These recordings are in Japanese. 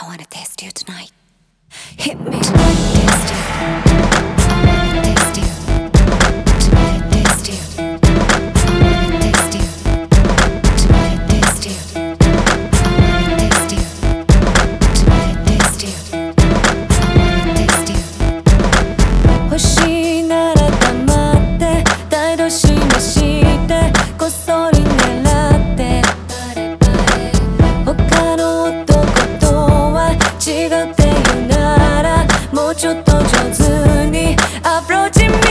I wanna taste you tonight. Hit me. Tonight, taste you. I wanna taste you. Tonight, taste you. I wanna taste you. Tonight, taste you. I wanna taste you. Tonight, taste you. I wanna taste you. 欲しいなら黙って態度示してこっそりちょっと上手にアプローチ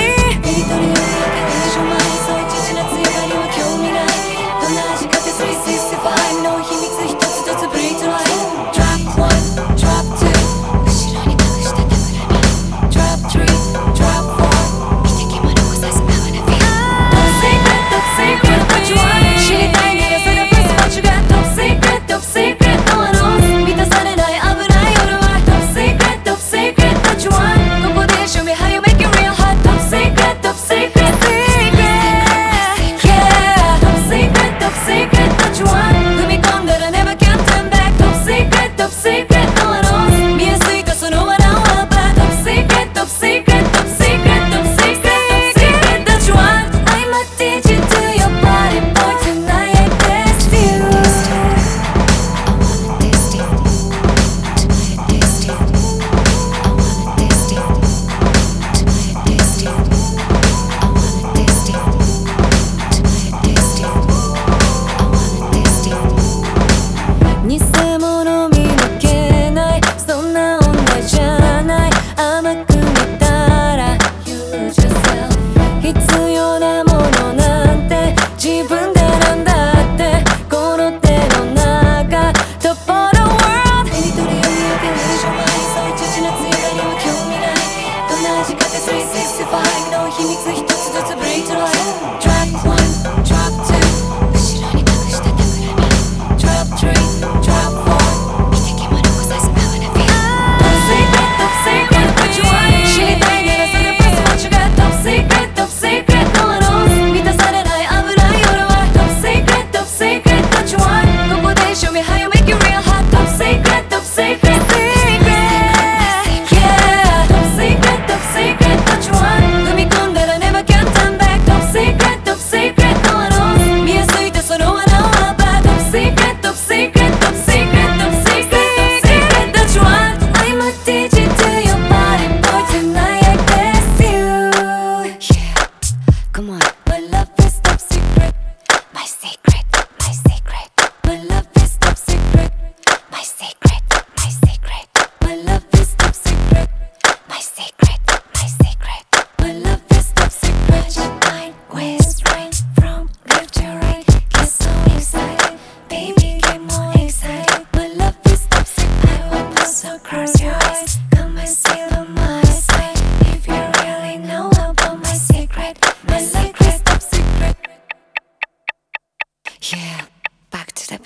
必要なものなんて自分で選んだってこの手の中トップの world 手に取り上げてるそういう女の強がりは興味ない。同じかて365の秘密一つずつブリーチライ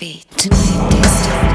To Tonight is still.